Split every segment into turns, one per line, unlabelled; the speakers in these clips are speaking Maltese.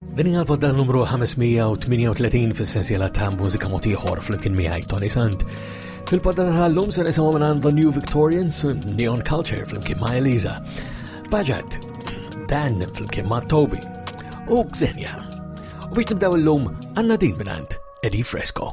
Din hija l-podda numru 538 fis-sensiela ta' mużika mod ieħor flimkien miegħi Tony Sant. Fil-podda tal-lum se nisimgħu minn The New Victorians, Neon Culture flimkien ma' Eliza, Bajat, Dan flimkien ma' Toby u Xenia. U biex nibdew l-lum għandna din minn Eddie Fresco.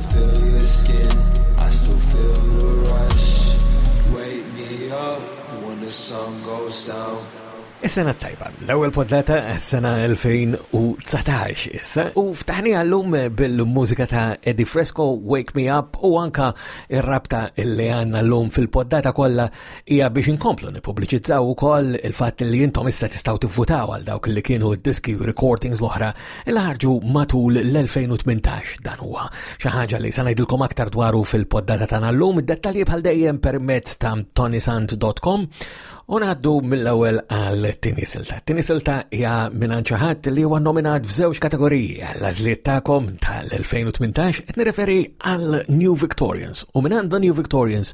Is-sena t-tajba, l-ewwel poddata għas-sena 2019 issa u ftaħni għallum bil-mużika ta' Eddie Fresco, Wake Me Up u anka ir-rabta li għandna llum fil-poddata kollha hija biex inkomplu nippubbliċizzaw ukoll il-fatt li intom issa tistgħu tivvutaw għal dawk li kienu d-diski u recordings l-oħra li ħarġu matul l-2018. Dan huwa xi ħaġa li se ngħidilkom aktar dwaru fil-poddata tagħna llum, id-dettalji bħal dejjem permezz ta' tonisant.com u ngħaddu mill-ewwel għal tieni silta. Tieni silta hija minn xi ħadd li huwa nominat f'żewġ kategoriji għall-għażliet tagħkom tal-2018 qed nirreferi għal New Victorians u minn The New Victorians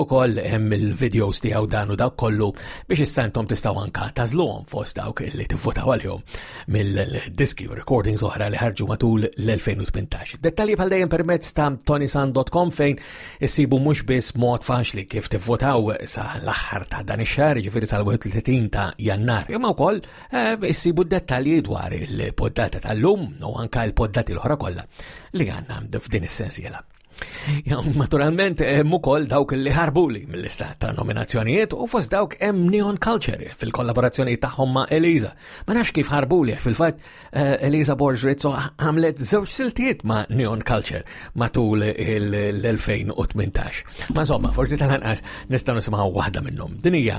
Ukoll hemm il-videos tiegħu dan u dawk kollu biex issa intom tistgħu anka tażluhom fost dawk li tivvotaw għalihom mill-diski u recordings oħra li ħarġu matul l-2018. Dettalji bħal dejjem permezz ta' tonisan.com fejn issibu mhux biss mod faċli kif tivvotaw sa l-aħħar ta' dan ix-xahar, ġifieri sal-31 ta' Jannar, imma wkoll eh, issibu dettalji dwar il-poddata tal-lum u anka l-poddati l-oħra kollha li għandna f'din is-sensiela. Naturalment, hemm ukoll dawk li ħarbuli mill-istat ta' nominazzjonijiet u fost dawk hemm Neon Culture fil-kollaborazzjoni tagħhom ma' Eliza. Ma nafx kif ħarbuli, fil-fatt eh, Eliza Borg Rizzo għamlet żewġ siltiet ma' Neon Culture matul l-2018. Ma' insomma, forsi tal-anqas nistgħu nisimgħu waħda minnhom. Din hija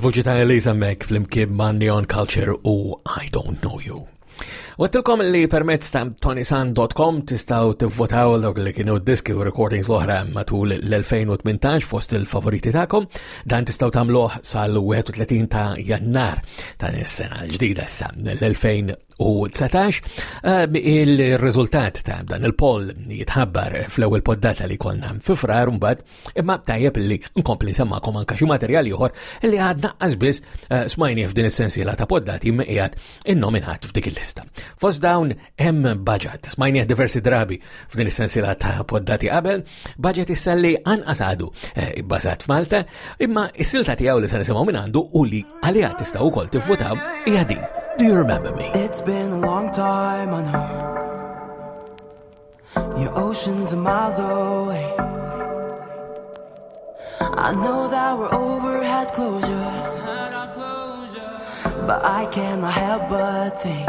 Il-voċi ta' Elisa Mek fl-imkib ma' Neon Culture u I Don't Know You. Wattilkom li permezz ta' tonisan.com tistaw tivvotaw dawk li kienu diski u recordings l-oħra matul l-2018 fost il-favoriti ta'kom. Dan tistaw tamluħ sal-31 ta' jannar ta' sena l-ġdida sa' l-2019. u 19 ehm, il-riżultat ta' dan il-poll jitħabbar fl-ewwel poddata li konna fifrar mbagħad imma tajjeb li nkompli nsemmakom anke xi materjal ieħor li għadna biss eh, smajni f'din is-sensiela ta' poddati mqiegħed innominat f'dik il-lista. Fost dawn hemm baġat, smajni diversi drabi f'din is-sensiela ta' poddati qabel, Budget issa li anqas għadu eh, ibbażat f'Malta, imma s-silta tiegħu li se nisimgħu minn għandu u li għaliha tistgħu wkoll tivvutaw hija din. Do you remember me?
It's been a long time, I know. Your oceans are miles away. I know that we're over, had closure. But I cannot help but think.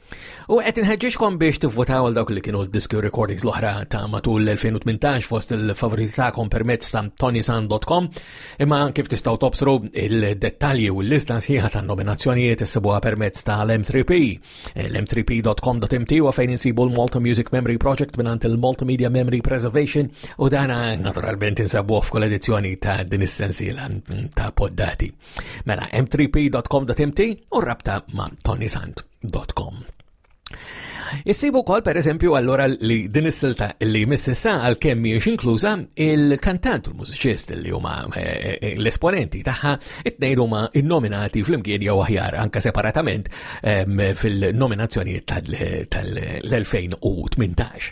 U qed inħeġġixkom biex tivvotaw għal dawk li kienu l-diski u recordings l-oħra ta' matul l-2018 fost il-favoriti tagħkom permezz ta' tonisan.com imma kif tistgħu tobsru il-dettalji u l-lista sħiħa ta' nominazzjonijiet issibuha permezz ta' l-M3P. l-m3p.com.mt u fejn insibu l-Malta Music Memory Project mingħand il-Multimedia Memory Preservation u dana naturalment insabuh f'kull edizzjoni ta' din is-sensiela ta' poddati. Mela, m3p.com.mt u rabta ma' tonysant.com. Issibu kol per eżempju allora li din is-silta li mississa għal kemm miex inkluża il-kantant u l-mużiċist li huma eh, eh, l-esponenti tagħha it-tnejn huma innominati fl-imkien jew aħjar anke separatament ehm, fil-nominazzjonijiet tal-2018.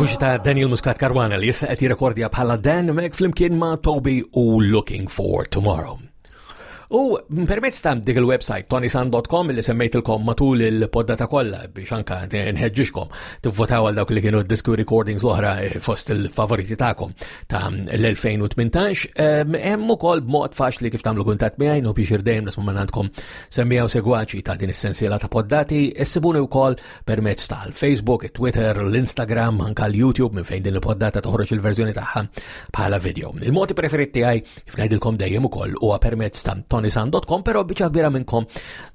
Il-vuċi ta' Daniel Muscat Caruana li jissa qed jirrekordja bħala Dan Mac flimkien ma' Toby u Looking for Tomorrow. U permezz ta' dik il-website tonisan.com li semmejtilkom matul il-poddata kollha biex anka nħeġġixkom tivvotaw għal dawk li kienu disk recordings l-oħra eh, fost il-favoriti tagħkom ta' l-2018. Ehm, hemm ukoll b'mod faċli kif tagħmlu kuntatt miegħi u biex irdejjem nisma' minn għandkom semmijaw segwaċi ta' din is-sensiela ta' poddati, issibuni wkoll permezz tal-Facebook, it-Twitter, l-Instagram, anka l-YouTube minn fejn din il-poddata toħroġ il-verżjoni tagħha bħala video. Il-modi preferiti tiegħi Fnajdilkom dejjem ukoll huwa permezz ta' tonisan.com, però biċa kbira minnkom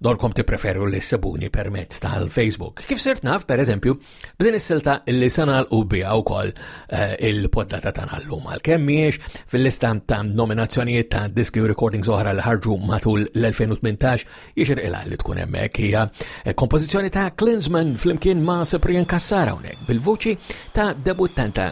dorkom tippreferu li sebuni permezz tal-Facebook. Kif sirt naf, per eżempju, b'din is-silta li sanal u bija wkoll eh, il-poddata ta' nallum għal kemmiex fil-lista ta' nominazzjonijiet ta' diski u recordings oħra li ħarġu matul l-2018 jixir ilha li tkun hemmhekk hija eh, kompożizzjoni ta' Klinsman flimkien ma' Cyprian Kassara hawnhekk bil-vuċi ta' debuttanta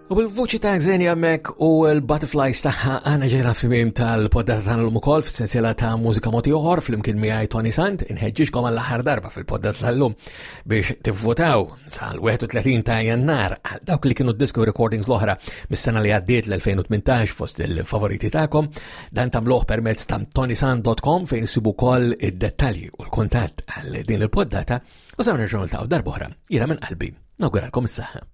U
bil-vuċi ta' Xenia Mek u l-Butterflies taħħa għana ġera fimim tal-poddata tagħna l-lum ukoll f'sensiela ta' mużika moti oħor flimkien miegħi Tony Sant inħeġġiġkom għall aħħar darba fil-poddata tal-lum biex tivvotaw sal-31 ta' Jannar għal dawk li kienu disco recordings l-oħra mis-sena li għaddiet l-2018 fost il-favoriti tagħkom dan tagħmluh permezz ta' tonysant.com fejn sibu wkoll id-dettalji u l-kuntatt għal din il-poddata u sa' nerġgħu ta' darbohra jiena minn qalbi nawguralkom is-saħħa.